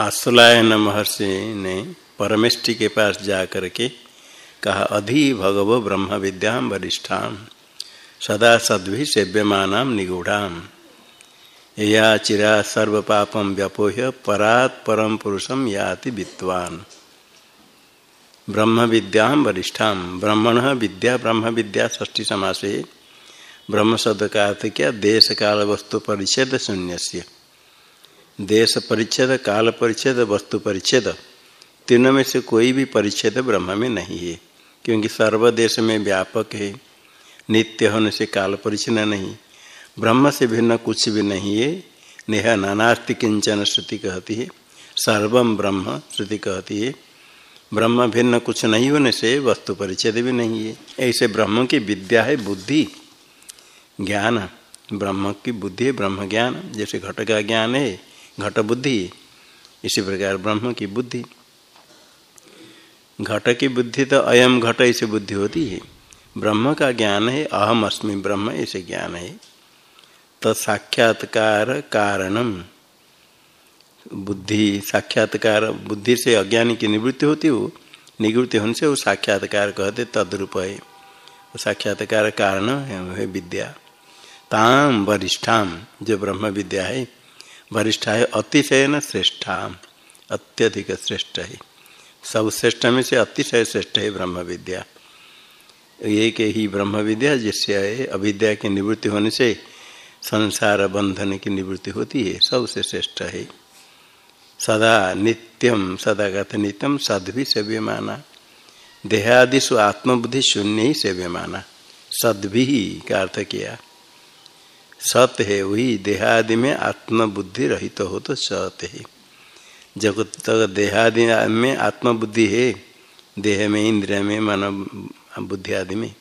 आश्वलायन महर्षि ने परमेष्टि के पास जा करके कहा, अधि भगव ब्रह्म विद्या वरिष्ठा, सदा सद्भि सेव्यमान निगूढ़ाम या चिरा सर्व पापम व्यपोह्य, परात परम पुरुषम याति विद्वान। ब्रह्म विद्या वरिष्ठा, ब्रह्मण विद्या, ब्रह्म विद्या ष्ठी समासे, ब्रह्म शब्द का अर्थ क्या देश काल वस्तु परिच्छेद शून्य से देश परिच्छेद, काल परिच्छेद, वस्तु परिच्छेद। तीनों में से कोई भी परिच्छेद ब्रह्म में नहीं है, क्योंकि सर्वदेश में व्यापक है। नित्य होने से काल परिच्छिन्न नहीं, ब्रह्म से भिन्न कुछ भी नहीं है। नेह नानास्ति किंचन श्रुति कहती है सर्वम ब्रह्म श्रुति कहती है। ब्रह्म भिन्न कुछ नहीं होने से वस्तु परिच्छेद भी नहीं है। ऐसे ब्रह्म की विद्या है बुद्धि। ज्ञान, ब्रह्म की बुद्धि है ब्रह्म ज्ञान, जैसे घट का ज्ञान है। घट बुद्धि, इसी प्रकार ब्रह्म की बुद्धि। घट की बुद्धि तो अयम घट ऐसे बुद्धि होती है। ब्रह्म का ज्ञान है, अहम अस्मि ब्रह्म ऐसे ज्ञान है। तो साक्षात्कार कारणम। बुद्धि, साक्षात्कार, बुद्धि से अज्ञानी की निवृत्ति होती हो निवृत्ति होने से वो साक्षात्कार कहते तद्रूप है। वो साक्षात्कार कारण है विद्या। ताम वरिष्ठाम, जो ब्रह्म विद्या है वरिष्ठा है अतिशय न श्रेष्ठा अत्यधिक श्रेष्ठ। है सब श्रेष्ठ में से अतिशय श्रेष्ठ है ब्रह्म विद्या एक ही ब्रह्म विद्या जिससे अविद्या की निवृत्ति होने से संसार बंधन की निवृत्ति होती है, सबसे श्रेष्ठ है। सदा नित्यम सदा कहते नित्यम, सद्भि सेव्यमाना। देहादिशु आत्मबुद्धि शून्य ही सेव्यमाना। सद्भि का अर्थ किया। सत है वही देहादि में आत्मबुद्धि रहित हो तो सत है। जब तक देहादि में आत्मबुद्धि है, देह में, इंद्रिय में, मन, बुद्धि आदि में।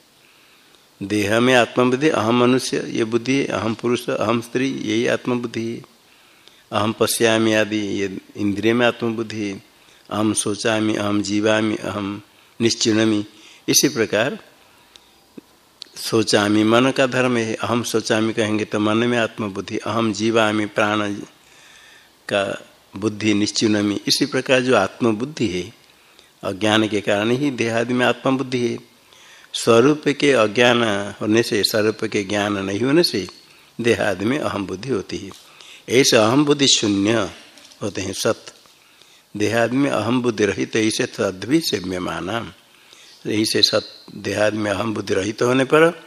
देह में आत्मबुद्धि, अहम मनुष्य, ये बुद्धि है अहम पुरुष, अहम स्त्री, यही आत्मबुद्धि है। अहम पश्यामी आदि, ये इंद्रिय में आत्मबुद्धि है। अहम सोचामी अहम जीवामी, अहम निश्चिणमी इसी प्रकार सोचामी, मन का धर्म है, अहम सोचामी कहेंगे तो मन में आत्मबुद्धि, अहम जीवामी, प्राण का बुद्धि निश्चिनमी इसी प्रकार जो आत्मबुद्धि है, अज्ञान के कारण ही देहादि में आत्मबुद्धि है। स्वरूप के अज्ञान होने से, स्वरूप के ज्ञान नहीं होने से देहादि में अहम बुद्धि होती है। ऐसे अहम बुद्धि शून्य होते हैं सत देहादि में अहम बुद्धि रहित ऐसे तद्भी सेव्यमाना से सत देहाद में अहम बुद्धि रहित होने पर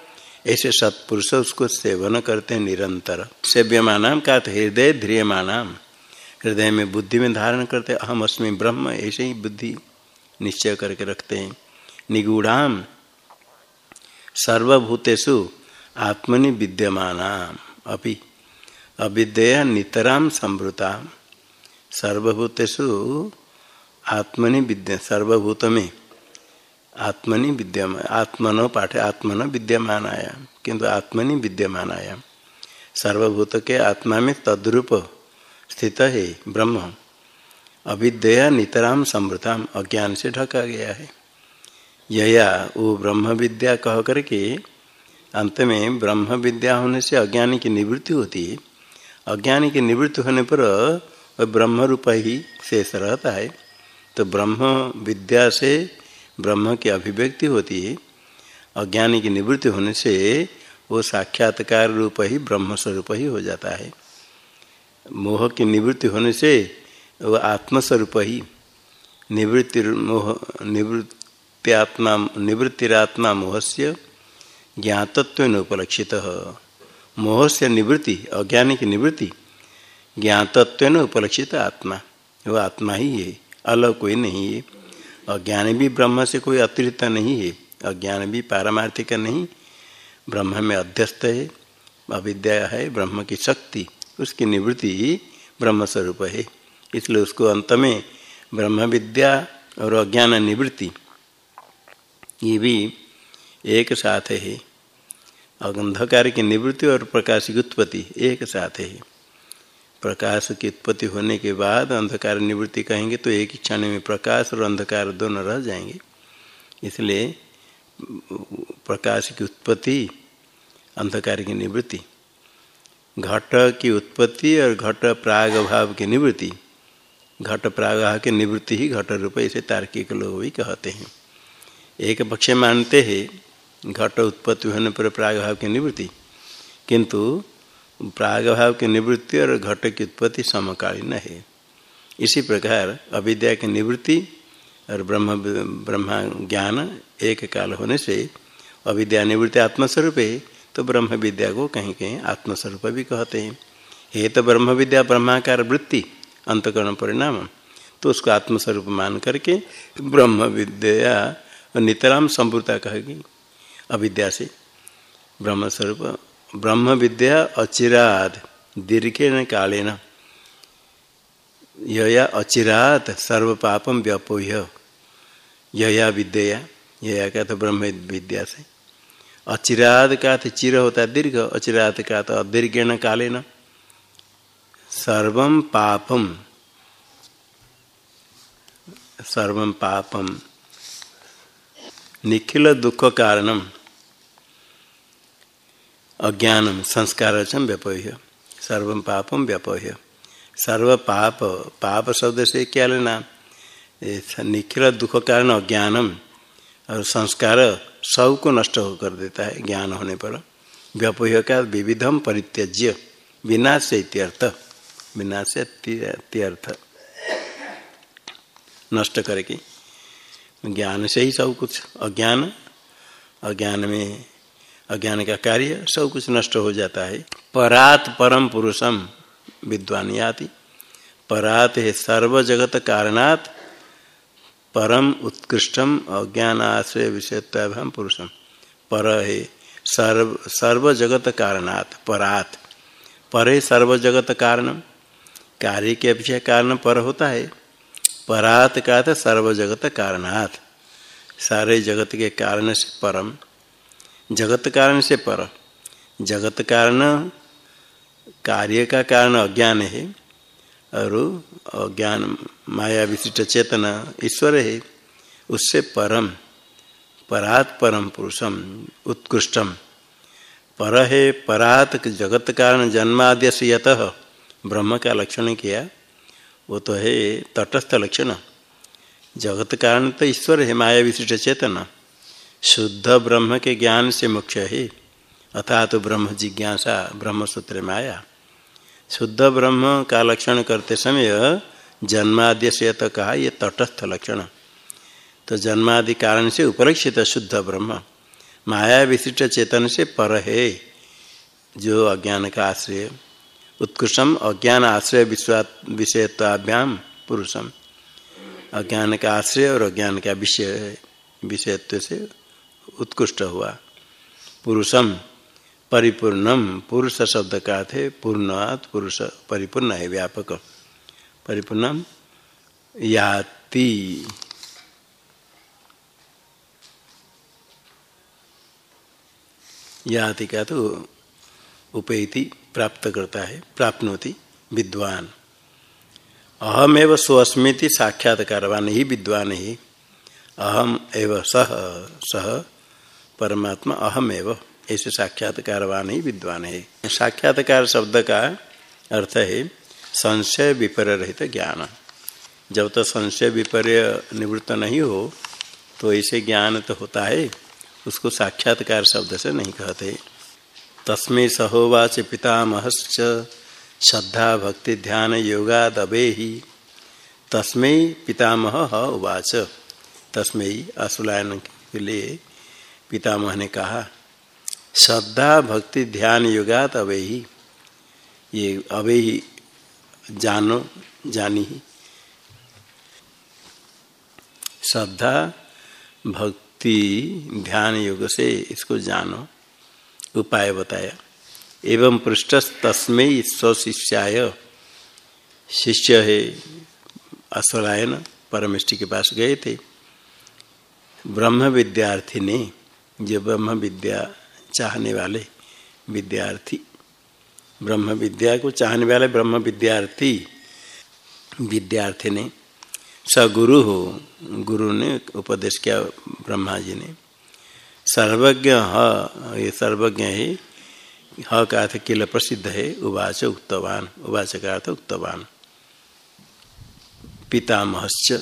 ऐसे सत्पुरुष उसको सेवन करते हैं निरंतर। सेव्यमानाम का हृदय ध्रियमानाम। हृदय में बुद्धि में धारण करते, अहम अस्मि ब्रह्म, ऐसे ही बुद्धि निश्चय करके रखते हैं। निगूढ़ाम सर्वभूतेषु आत्मनि विद्यमानाम। अभी अविद्या नितराम संभृता सर्वभूतेषु आत्मनि विद्या सर्वभूत में आत्मनि विद्यमान आत्मनो पाठ, आत्मन विद्यमान आया किंतु आत्मनि विद्यमान आया सर्वभूत के आत्मा में तद्रूप स्थित है ब्रह्म। अविद्या नितराम समृताम अज्ञान से ढका गया है। यया वो ब्रह्म विद्या कह करके अंत में ब्रह्म विद्या होने से अज्ञानी की निवृत्ति होती है। अज्ञानी की निवृत्ति होने पर ब्रह्म रूप ही शेष रहता है। तो ब्रह्म विद्या से ब्रह्म की अभिव्यक्ति होती है, अज्ञानी की निवृत्ति होने से वो साक्षात्कार रूप ही ब्रह्म स्वरूप ही हो जाता है। मोह की निवृत्ति होने से वो आत्मस्वरूप ही निवृत्ति मोह, निवृत्त्यात्मा, निवृत्तिरात्मा मोह से ज्ञातत्व उपलक्षित। मोह से निवृत्ति, अज्ञानी की निवृत्ति ज्ञातत्व उपलक्षित आत्मा, वो आत्मा ही है, अलग कोई नहीं है। अज्ञान भी ब्रह्म से कोई अतिरिक्त नहीं है। अज्ञान भी पारमार्थिक नहीं। ब्रह्म में अध्यस्त है, अविद्या है, ब्रह्म की शक्ति, उसकी निवृत्ति ब्रह्म स्वरूप है। इसलिए उसको अंत में ब्रह्म विद्या और अज्ञान निवृत्ति, ये भी एक साथ है। अंधकार की निवृत्ति और प्रकाश की उत्पत्ति एक साथ है। प्रकाश की उत्पत्ति होने के बाद अंधकार निवृत्ति कहेंगे तो एक ही क्षण में प्रकाश और अंधकार दोनों रह जाएँगे। इसलिए प्रकाश की उत्पत्ति, अंधकार की निवृत्ति, घट की उत्पत्ति और घट प्राग भाव की निवृत्ति, घट प्रागह की निवृत्ति ही घट रूप, इसे तार्किक लोग भी कहते हैं। एक पक्ष मानते हैं, घट उत्पत्ति होने पर प्रागभाव की निवृत्ति, किंतु प्रागभाव की निवृत्ति और घट की उत्पत्ति समकालीन है इसी प्रकार अविद्या की निवृत्ति और ब्रह्म, ब्रह्मा ज्ञान एक काल होने से अविद्या निवृत्ति आत्मस्वरूप है तो ब्रह्म विद्या को कहीं कहीं आत्मस्वरूप भी कहते हैं। हे तो ब्रह्म विद्या ब्रह्माकार वृत्ति, अंतकरण परिणाम तो उसको आत्मस्वरूप मान करके ब्रह्म विद्या नितराम संपूर्ता कहेगी। अविद्या से ब्रह्म स्वरूप ब्रह्म विद्या अचिराद दीर्घ न यया अचिरात सर्व पापम व्यपोह्य। यया विद्या यया का तो ब्रह्म विद्या से। अचिराद का तो चिर होता है दीर्घ अचिराद का तो अदीर्घ काले न सर्व पापम सर्व पापम निखिल दुख कारणम अज्ञानम संस्कार व्यपोह्य। सर्व पापम व्यपोह्य। सर्व पाप पाप शब्द से क्या लेना निखिल दुख कारण अज्ञानम, और संस्कार सबको नष्ट कर देता है ज्ञान होने पर। व्यपोह्य का विविधम परित्यज्य विनाश से इत्यर्थ विनाश त्यर्थ नष्ट करके ज्ञान से ही सब कुछ, अज्ञान अज्ञान में अज्ञान का कार्य, सब कुछ नष्ट हो जाता है। परात परम पुरुषम विद्वान याति परात है सर्व जगत कारणात परम उत्कृष्टम अज्ञान आश्रय विषयत्म पुरुषम। पर है सर्व सर्व जगत कारणात परात। परे सर्व जगत कारणम। कार्य के अपेक्षा कारण पर होता है। परात का सर्व जगत कारणात्। सारे जगत के कारण से परम। जगत कारण से पर। जगत कारण कार्य का कारण अज्ञान है, और अज्ञान माया विशिष्ट चेतन ईश्वर है, उससे परम, परात परम पुरुषम, उत्कृष्टम। पर है परात जगत कारण जन्माद्य से यत। ब्रह्म का लक्षण किया? वो तो है तटस्थ लक्षण। जगत कारण तो ईश्वर है, माया विशिष्ट चेतन। शुद्ध ब्रह्म के ज्ञान से मुख्य है। अथा तो ब्रह्म जिज्ञासा ब्रह्म सूत्र में आया शुद्ध ब्रह्म का लक्षण करते समय जन्माद्य से तो कहा ये तटस्थ लक्षण। तो जन्मादि कारण से उपलक्षित शुद्ध ब्रह्म। माया विशिष्ट चेतन से पर है। जो अज्ञान का आश्रय, उत्कृष्टम अज्ञान आश्रय विश्वा विषयत्वाभ्याम पुरुषम। अज्ञान का आश्रय और अज्ञान का विषय, विषयत्व से उत्कृष्ट हुआ। पुरुषम परिपूर्णम, पुरुष शब्द का थे, पूर्णात पुरुष परिपूर्ण है व्यापक। परिपूर्णम याति। याति का तो उपेति प्राप्त करता है, प्राप्नोति विद्वान। अहम एवं स्वस्मृति साक्षात्कारवान, ही विद्वान ही। अहम एवं सह सह परमात्मा अहम एवं ऐसे साक्षात्कारवान ही विद्वान है। साक्षात्कार शब्द का अर्थ है संशय विपर्य रहित ज्ञान। जब तक तो संशय विपर्य निवृत्त नहीं हो तो ऐसे ज्ञान तो होता है, उसको साक्षात्कार शब्द से नहीं कहते। तस्में सहोवाच पितामहश्च, श्रद्धा भक्ति ध्यान योगा दबे ही तस्मै पितामह उवाच। तस्मै असुलायन के लिए पितामह ने कहा, श्रद्धा, भक्ति, ध्यान योगा अवे ही ये अवे ही जानो, जानी ही। श्रद्धा, भक्ति, ध्यान, योग से इसको जानो। उपाय बताया। एवं पृष्ठ तस्मे स्वशिष्याय। शिष्य है अश्वलायन परमिष्टि के पास गए थे। ब्रह्म विद्यार्थी ने जो ब्रह्म विद्या चाहने वाले विद्यार्थी ब्रह्म विद्या को चाहने वाले ब्रह्म विद्यार्थी विद्यार्थी ने स गुरु हो, गुरु ने उपदेश किया ब्रह्मा जी ने, सर्वज्ञ ह, ये सर्वज्ञ है, ह का अर्थ किल प्रसिद्ध है, उवाच उक्तवान, उवाच का अर्थ उक्तवान। पितामहश्च,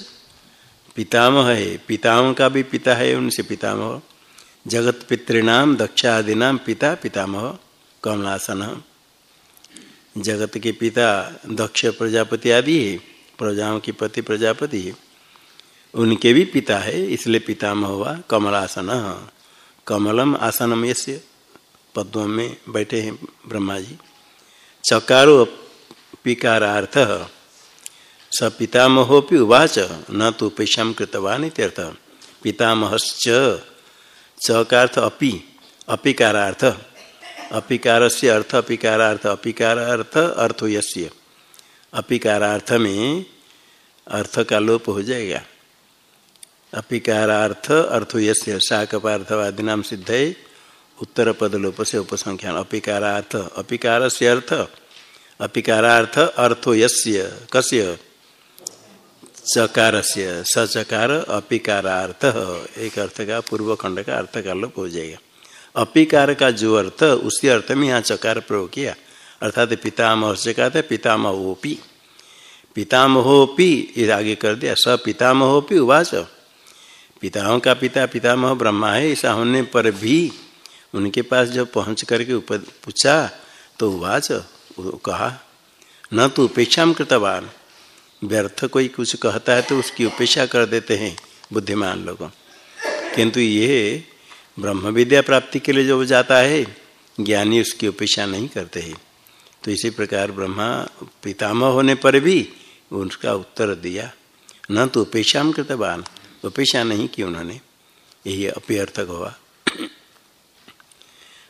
पितामह है, पितामह का भी पिता है, उनसे पितामह जगत पितृणाम दक्षादीनाम पिता पितामह कमलासन। जगत के पिता, दक्ष प्रजापति आदि है, प्रजाओं की पति प्रजापति है। उनके भी पिता है, इसलिए पितामह हुआ कमलासन। कमलम आसनम यस्य पद्म में बैठे हैं ब्रह्मा जी चकारो पिकारार्थ स पितामहोपि उवाच, न तो पेशा कृतवान इत्यर्थ पितामहश्च च का अर्थ अपि, अपिकारार्थ। अपिकार से अर्थ, अपिकारार्थ अपिकारार्थ, अर्थो यस्य। अपिकारार्थ में अर्थ का लोप हो जाएगा अपिकारार्थ, अर्थो यस्य शाकपार्थवादी नाम सिद्ध है उत्तर पद लोप से उपसंख्यान अपिकारार्थ अपिकार से अर्थ। अपिकारार्थ, अर्थो यस्य। कस्य? चकार से सचकार, अपिकारार्थ, एक अर्थ का पूर्व खंड का अर्थ का लोप हो जाएगा। अपिकार का जो अर्थ उसी अर्थ में यहाँ चकार प्रयोग किया। अर्थात पितामह से कहते पितामहोपी। पितामहोपी, ये आगे कर दिया, स पितामहोपी उवाच। पिताओं का पिता, पितामह ब्रह्मा है ऐसा होने पर भी उनके पास जब पहुँच करके पूछा तो उवाच कहा, न तो उपेक्षा कृतवान। व्यर्थ कोई कुछ कहता है तो उसकी उपेक्षा कर देते हैं बुद्धिमान लोग। किंतु ये ब्रह्म विद्या प्राप्ति के लिए जो जाता है, ज्ञानी उसकी उपेक्षा नहीं करते हैं। तो इसी प्रकार ब्रह्मा पितामह होने पर भी उनका उत्तर दिया। न तो उपेक्षा कृतवान, उपेक्षा नहीं की उन्होंने। यही अप्यर्थक हुआ।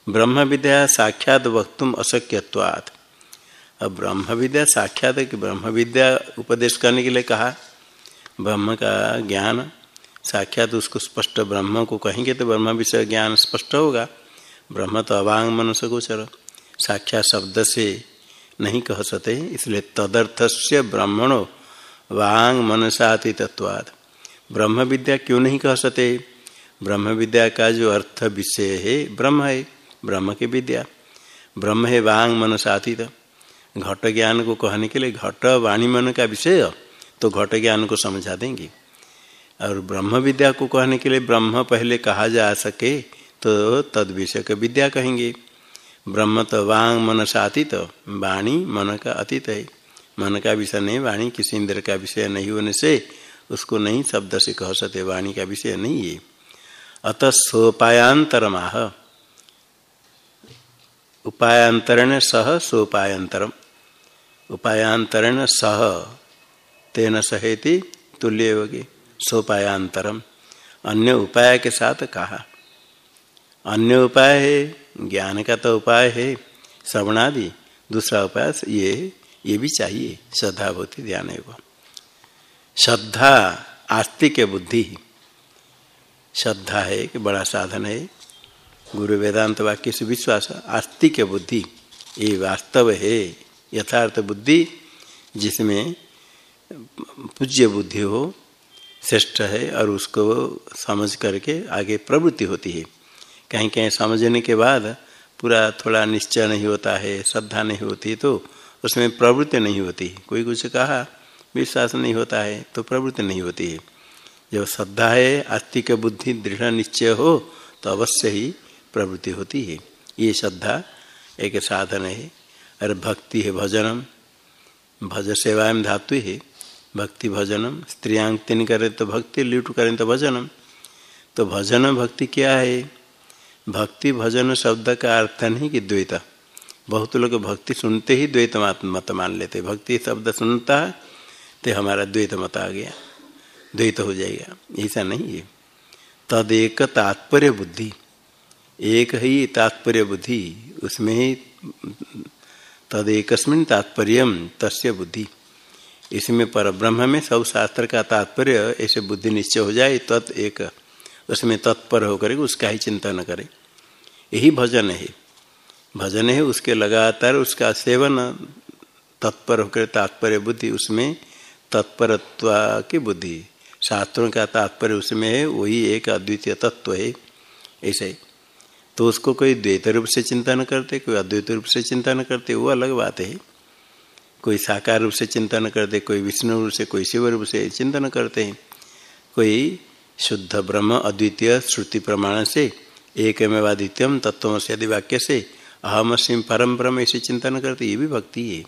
ब्रह्म विद्या साक्षात वक्तुम अशक्यवाद अब ब्रह्म विद्या साक्षात कि ब्रह्म विद्या उपदेश करने के लिए कहा। ब्रह्म का ज्ञान साक्षात उसको स्पष्ट ब्रह्म को कहेंगे तो ब्रह्म विषय ज्ञान स्पष्ट होगा। ब्रह्म तो अवांग मनुष्य गोचर, साक्षात शब्द से नहीं कह सकते, इसलिए तदर्थ से ब्राह्मणो वांग मनसाति तत्वाद ब्रह्म विद्या क्यों नहीं कह सकते? ब्रह्म विद्या का जो अर्थ विषय है, ब्रह्म है, ब्रह्म की विद्या। ब्रह्म है वांग मनसातीत घट ज्ञान को कहने के लिए घट वाणी मन का विषय तो घट ज्ञान को समझा देंगे। और ब्रह्म विद्या को कहने के लिए ब्रह्म पहले कहा जा सके तो तद विषय का विद्या कहेंगे। ब्रह्म तो वांग मन से अतीत, वाणी मन का अतीत है। मन का विषय नहीं, वाणी किसी इंद्र का विषय नहीं होने से उसको नहीं शब्द से कह सकते, वाणी का विषय नहीं है। अतः सोपायांतर माह उपायांतरण सह सोपायांतरम। उपायांतरण सह, तेन सहेति तुल्य होगी सोपायांतरम। अन्य उपाय के साथ कहा, अन्य उपाय है ज्ञान का तो उपाय है, श्रवणादि। दूसरा उपाय ये ये भी चाहिए श्रद्धा भूति ध्यान एवं। श्रद्धा, आस्तिक बुद्धि। श्रद्धा है कि बड़ा साधन है गुरु वेदांत वाक्य से विश्वास, आस्तिक बुद्धि, ये वास्तव है, यथार्थ बुद्धि, जिसमें पूज्य बुद्धि हो, श्रेष्ठ है और उसको समझ करके आगे प्रवृत्ति होती है। कहीं कहीं समझने के बाद पूरा थोड़ा निश्चय नहीं होता है, श्रद्धा नहीं होती तो उसमें प्रवृत्ति नहीं होती। कोई कुछ कहा, विश्वास नहीं होता है तो प्रवृत्ति नहीं होती है। जब श्रद्धा है, आस्तिक बुद्धि, दृढ़ निश्चय हो तो अवश्य ही प्रवृत्ति होती है। ये श्रद्धा एक साधन है। अरे भक्ति है भजनम। भज सेवाएँ धातु है। भक्ति भजनम। स्त्रियांग तीन करें तो भक्ति, लूट करें तो भजनम। तो भजन भक्ति क्या है? भक्ति भजन शब्द का अर्थ नहीं कि द्वैत। बहुत लोग भक्ति सुनते ही द्वैत मत मान लेते भक्ति शब्द सुनता है तो हमारा द्वैत मत आ गया। द्वैत हो जाएगा। ऐसा नहीं है। तद एक तात्पर्य बुद्धि। एक ही तात्पर्य बुद्धि, उसमें ही तद एक तात्पर्य तस्य बुद्धि। इसमें पर ब्रह्म में सब शास्त्र का तात्पर्य, ऐसे बुद्धि निश्चय हो जाए, तत् एक, उसमें तत्पर होकर उसका ही चिंता न करे। यही भजन है। भजन है, उसके लगातार उसका सेवन, तत्पर होकर तात्पर्य बुद्धि, उसमें तत्परत्व की बुद्धि। शास्त्रों का तात्पर्य उसमें है, वही एक अद्वितीय तत्व है। ऐसे तो उसको कोई द्वैत रूप से चिंता न करते, कोई अद्वैत रूप से चिंता न करते, वो अलग बात है। कोई साकार रूप से चिंतन करते, कोई विष्णु रूप से, कोई शिव रूप से चिंतन करते हैं। कोई शुद्ध ब्रह्म अद्वितीय श्रुति प्रमाण से एक द्वितीयम तत्व से आदि वाक्य से अहम सिंह परम ब्रह्म ऐसे चिंतन करते, ये भी भक्ति है।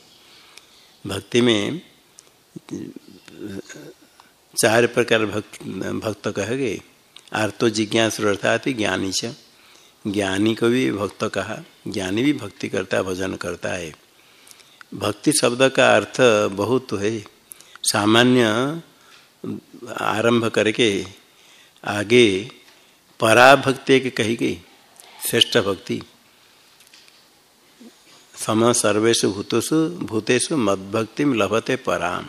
भक्ति में चार प्रकार भक्त भक्त कह गए। आर्तो जिज्ञास अर्थात ज्ञानी से ज्ञानी को भी भक्त कहा, ज्ञानी भी भक्ति करता है, भजन करता है। भक्ति शब्द का अर्थ बहुत है। सामान्य आरंभ करके आगे पराभक्ति के कही गई, श्रेष्ठ भक्ति। सम सर्वेशु भूतेषु भूतेषु मद्भक्ति लभते पराम।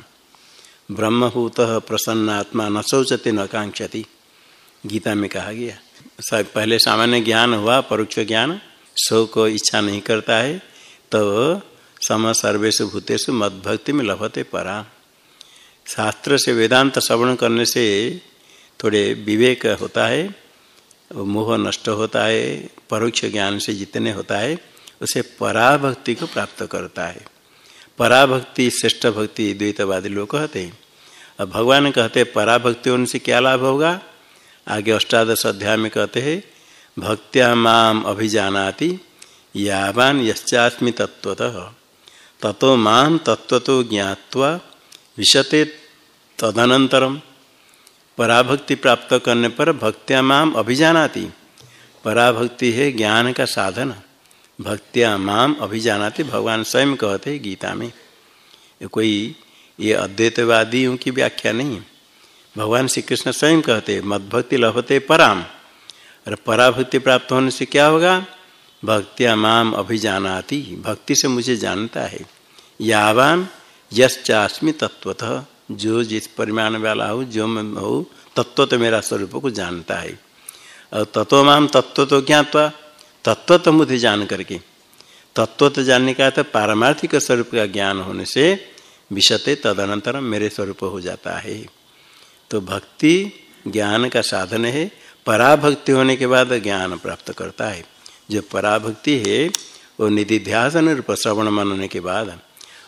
ब्रह्मभूत प्रसन्नात्मा न शौचते न कांक्षति गीता में कहा गया। पहले सामान्य ज्ञान हुआ, परोक्ष ज्ञान, सौ को इच्छा नहीं करता है तो सम सर्वेशु भूतेषु मद्भक्ति में लभते परा। शास्त्र से वेदांत श्रवण करने से थोड़े विवेक होता है, मोह नष्ट होता है, परोक्ष ज्ञान से जितने होता है, उसे पराभक्ति को प्राप्त करता है। पराभक्ति, श्रेष्ठ भक्ति द्वैतवादी लोग कहते हैं। अब भगवान कहते हैं, पराभक्ति होने से क्या लाभ होगा? आगे अष्टादश अध्याय में कहते हैं, भक्त्या माम अभिजानाति यावान यश्चास्मि तत्वतः ततो माम तत्व तो ज्ञावा विशते तदनंतरम पराभक्ति प्राप्त करने पर भक्त्या माम अभिजानाति। पराभक्ति है ज्ञान का साधन। भक्त्या माम अभिजानाति भगवान स्वयं कहते गीता में। कोई, ये अद्वैतवादियों की व्याख्या नहीं भगवान श्री कृष्ण स्वयं कहते, मदभक्ति लभते पराम। और पराभक्ति प्राप्त होने से क्या होगा? भक्त्या माम अभिजानाति, भक्ति से मुझे जानता है। यावान यश्चास्मि तत्वतः जो जिस परिमाण वाला हो, जो मैं हो तत्व तो मेरा स्वरूप को जानता है। और तत्व माम तत्व तो ज्ञातवा तत्व तो मुझे जान करके। तत्व तो जानने का तो पारमार्थिक स्वरूप का ज्ञान होने से विशते तदनंतर मेरे स्वरूप हो जाता है। तो भक्ति ज्ञान का साधन है। पराभक्ति होने के बाद ज्ञान प्राप्त करता है। जो पराभक्ति है, वो निधिध्यासन रूप श्रवण मनने के बाद,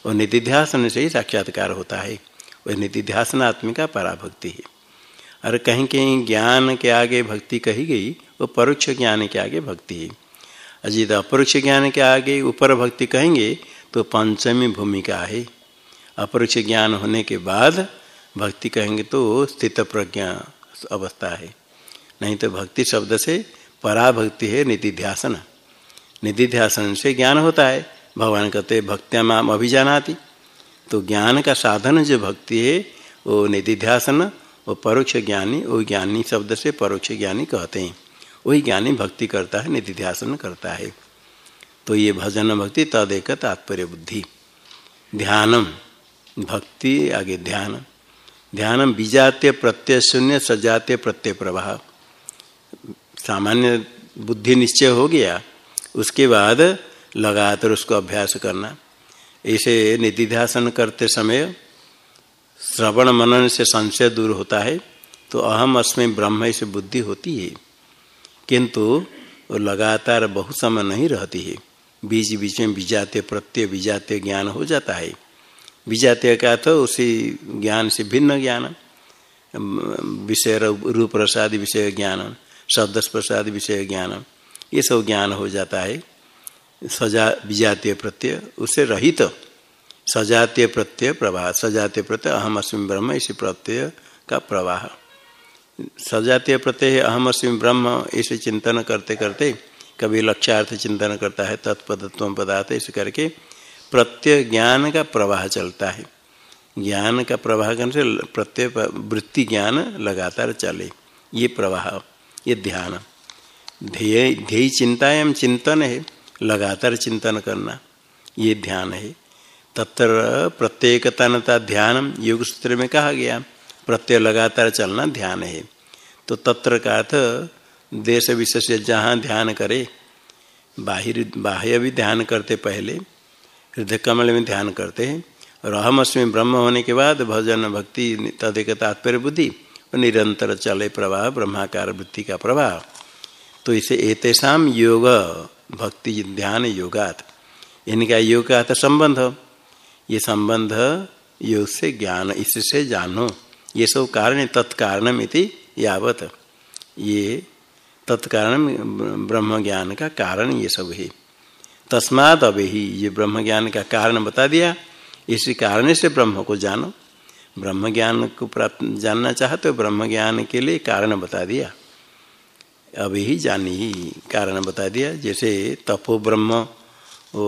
वो निधिध्यासन से ही साक्षात्कार होता है। वह निधिध्यासनात्मिका पराभक्ति है। और कहीं कहीं ज्ञान के आगे भक्ति कही गई, वो परोक्ष ज्ञान के आगे भक्ति है। अजित अपरोक्ष ज्ञान के आगे ऊपर भक्ति कहेंगे तो पंचमी भूमिका है। अपरोक्ष ज्ञान होने के बाद भक्ति कहेंगे तो स्थित प्रज्ञा अवस्था है। नहीं तो भक्ति शब्द से पराभक्ति है निधिध्यासन। निधिध्यासन से ज्ञान होता है। भगवान कहते भक्त्या माम अभिजानाति। तो ज्ञान का साधन जो भक्ति है, वो निधिध्यासन, वो परोक्ष ज्ञानी, वो ज्ञानी शब्द से परोक्ष ज्ञानी कहते हैं। वही ज्ञानी भक्ति करता है, निधिध्यासन करता है। तो ये भजन भक्ति तदेक तात्पर्य बुद्धि। ध्यानम। भक्ति आगे ध्यान। ध्यानम विजातीय प्रत्यय शून्य सजातीय प्रत्यय प्रवाह। सामान्य बुद्धि निश्चय हो गया, उसके बाद लगातार उसको अभ्यास करना। ऐसे निधिध्यासन करते समय श्रवण मनन से संशय दूर होता है तो अहम अस्मि ब्रह्म से बुद्धि होती है। किंतु वो लगातार बहुत समय नहीं रहती है। बीच बीच में विजातीय प्रत्यय विजातीय ज्ञान हो जाता है। विजातीय का तो उसी ज्ञान से भिन्न ज्ञान विषय रूप प्रसाद विषय ज्ञान शब्द प्रसाद विषय ज्ञान ये सब ज्ञान हो जाता है। सजा विजातीय प्रत्यय उससे रहित तो, सजातीय प्रत्यय प्रवाह सजातीय प्रत्यय अहम अस्मी ब्रह्म इसी प्रत्यय का प्रवाह। सजातीय प्रत्यय अहम अस्मी ब्रह्म इसे चिंतन करते करते कभी लक्ष्यार्थ चिंतन करता है तत्पदत्व पदार्थ इस करके प्रत्यय ज्ञान का प्रवाह चलता है। ज्ञान का प्रवाह करने से प्रत्यय वृत्ति ज्ञान लगातार चले। ये प्रवाह, ये ध्यान। ध्येय ध्येय चिंता एवं चिंतन है, लगातार चिंतन करना, ये ध्यान है। तत्र प्रत्येकता ध्यान योग सूत्र में कहा गया, प्रत्यय लगातार चलना ध्यान है। तो तत्र का अर्थ, देश विशेष जहाँ ध्यान करे, बाहिर, बाह्य भी ध्यान करते पहले हृदय कमल में ध्यान करते हैं। और अहम ब्रह्म होने के बाद भजन भक्ति तदेक तात्पर्य बुद्धि और निरंतर चले प्रवाह, ब्रह्माकार वृत्ति का प्रवाह। तो इसे एतेषाम योग, भक्ति, ध्यान, योगात। इनका योग का संबंध। ये संबंध योग से ज्ञान, इससे जानो। ये सब कारण तत्कारणम यावत। ये तत्कारण ब्रह्म ज्ञान का कारण ये सब है। तस्माद अब ही ये ब्रह्म ज्ञान का कारण बता दिया। इसी कारण से ब्रह्म को जानो। ब्रह्म ज्ञान को प्राप्त जानना चाहते हो ब्रह्म ज्ञान के लिए कारण बता दिया। अभी ही जानी ही कारण बता दिया। जैसे तपो ब्रह्म वो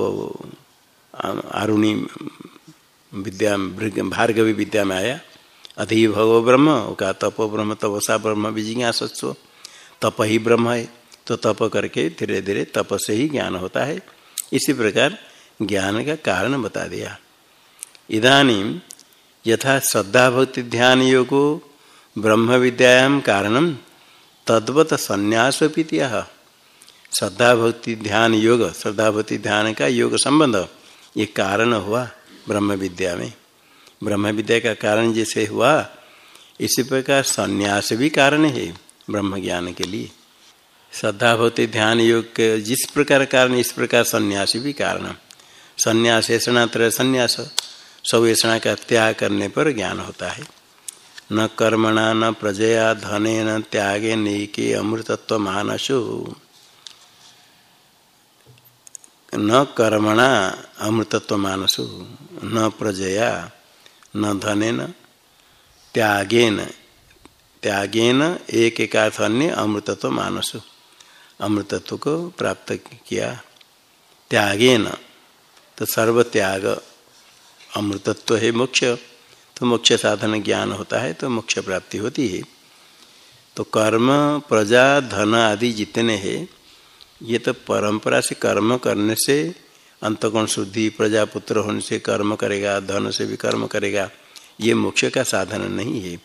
आरुणी विद्या भार्गवी विद्या में आया। अधि भगव ब्रह्म का तपो ब्रह्म, तपसा ब्रह्म विजिज्ञासत्व तप ही ब्रह्म है। तो तप करके धीरे धीरे तप से ही ज्ञान होता है। इसी प्रकार ज्ञान का कारण बता दिया। इधानी यथा श्रद्धा भक्ति ध्यान योगो ब्रह्म विद्यायाम कारणम तद्वत संन्यास श्रद्धा भक्ति ध्यान योग, श्रद्धा भक्ति ध्यान का योग संबंध, ये कारण हुआ ब्रह्म विद्या में। ब्रह्म विद्या का कारण जैसे हुआ, इसी प्रकार संन्यास भी कारण है ब्रह्म ज्ञान के लिए। श्रद्धा भक्ति ध्यान योग के जिस प्रकार कारण, इस प्रकार सन्यासी भी कारण संन्यास ऐसा संन्यास, सब ऐसा का त्याग करने पर ज्ञान होता है। न कर्मणा, न प्रजया, धने, न त्यागे, नैके अमृतत्व मानसु न कर्मणा अमृतत्व मानसु न प्रजया, न धनेन, त्यागेन त्यागेन एक एक अन्य अमृतत्व मानसु अमृतत्व को प्राप्त किया। त्यागे न तो सर्व त्याग अमृतत्व है मोक्ष। तो मोक्ष साधन ज्ञान होता है तो मोक्ष प्राप्ति होती है। तो कर्म, प्रजा, धन आदि जितने हैं, ये तो परंपरा से कर्म करने से अंतकोण शुद्धि प्रजापुत्र होने से कर्म करेगा, धन से भी कर्म करेगा, ये मोक्ष का साधन नहीं है।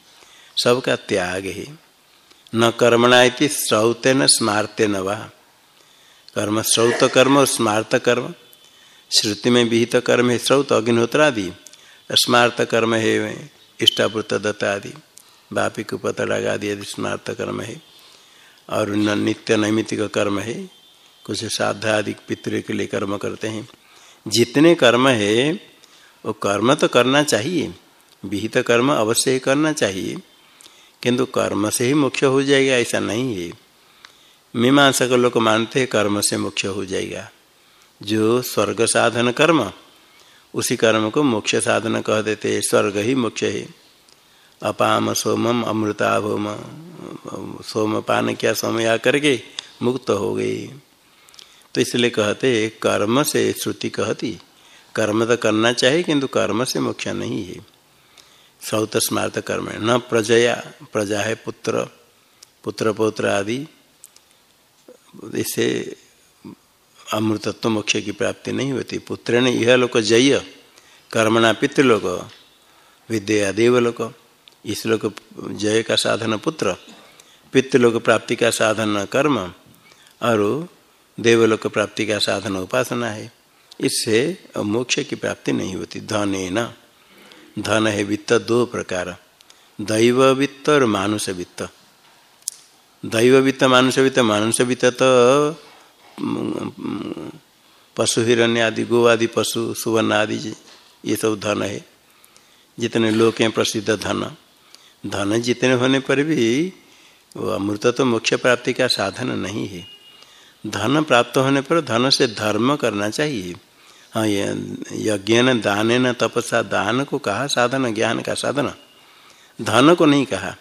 सबका त्याग है। न कर्मणा इति स्मारते न वाह कर्म श्रौत कर्म और स्मार्त कर्म। श्रुति में विहित कर्म है श्रौत अग्निहोत्र आदि स्मार्त कर्म है इष्टापुत दत्त आदि बापी को पतड़ाग आदि आदि स्मार्त कर्म है। और नित्य नैमित्तिक कर्म है। कुछ साध आदि पितृ के लिए कर्म करते हैं। जितने कर्म है, वो कर्म तो करना चाहिए। विहित कर्म अवश्य ही करना चाहिए। किंतु कर्म से ही मुख्य हो जाएगा, ऐसा नहीं है। मीमांसा को लोग मानते हैं, कर्म से मुख्य हो जाएगा। जो स्वर्ग साधन कर्म, उसी कर्म को मोक्ष साधन कह देते स्वर्ग ही मोक्ष है। अपाम सोमम अमृताभोम सोम पान किया सोमया करके मुक्त हो गई तो इसलिए कहते कर्म से श्रुति कहती, कर्म तो करना चाहिए, किंतु कर्म से मोक्ष नहीं है। सौत स्मार्त कर्म न प्रजया, प्रजा है पुत्र पुत्र, पौत्र आदि। इससे अमृतत्व मोक्ष की प्राप्ति नहीं होती। पुत्र ने यह लोक जय कर्मणा पितृलोक, विद्या देवलोक। इस लोक जय का साधन पुत्र, पितृलोक प्राप्ति का साधन कर्म और देवलोक प्राप्ति का साधन उपासना है। इससे मोक्ष की प्राप्ति नहीं होती। धन न धन है वित्त, दो प्रकार। दैव वित्त और मानुष वित्त। दैव वित्त, मानुष वित्त मानुष वित्त तो पशु, हिरण्य आदि, गो आदि, पशु, सुवर्ण आदि, ये सब धन है। जितने लोग हैं प्रसिद्ध धन। धन जितने होने पर भी वो अमृत तो मोक्ष प्राप्ति का साधन नहीं है। धन प्राप्त होने पर धन से धर्म करना चाहिए। हाँ यज्ञ न दान न तपस्या, दान को कहा साधन, ज्ञान का साधन? धन को नहीं कहा,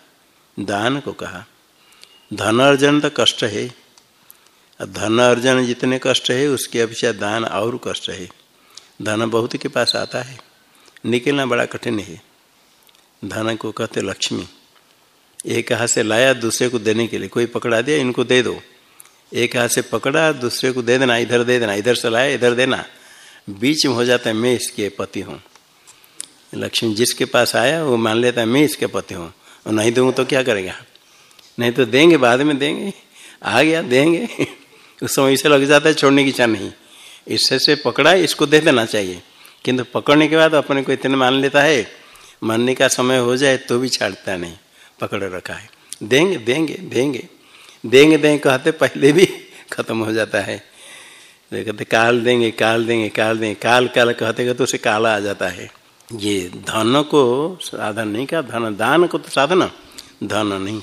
दान को कहा। धन अर्जन तो कष्ट है। धन अर्जन जितने कष्ट है, उसके अपेक्षा दान और कष्ट है। धन बहुत के पास आता है, निकलना बड़ा कठिन है। धन को कहते लक्ष्मी। एक हाथ से लाया, दूसरे को देने के लिए। कोई पकड़ा दिया, इनको दे दो। एक हाथ से पकड़ा, दूसरे को दे देना, इधर दे देना, इधर से लाया, इधर देना। बीच में हो जाता है, मैं इसके पति हूँ। लक्ष्मी जिसके पास आया, वो मान लेता है, मैं इसके पति हूँ। और नहीं दूँगा तो क्या करेगा? नहीं तो देंगे, बाद में देंगे। आ गया, देंगे। उस समय इसे लग जाता है, छोड़ने की इच्छा नहीं। इससे से पकड़ा, इसको दे देना चाहिए। किंतु पकड़ने के बाद अपने को इतने मान लेता है, मानने का समय हो जाए तो भी छाड़ता नहीं, पकड़ रखा है। देंगे देंगे देंगे। देंगे देंगे कहते पहले भी खत्म हो जाता है। कहते काल देंगे काल देंगे काल देंगे, काल काल कहते कहते उसे काला आ जाता है। ये धन को साधन नहीं कहा, धन, दान को तो साधन, धन नहीं।